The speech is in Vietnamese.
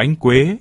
bánh quế,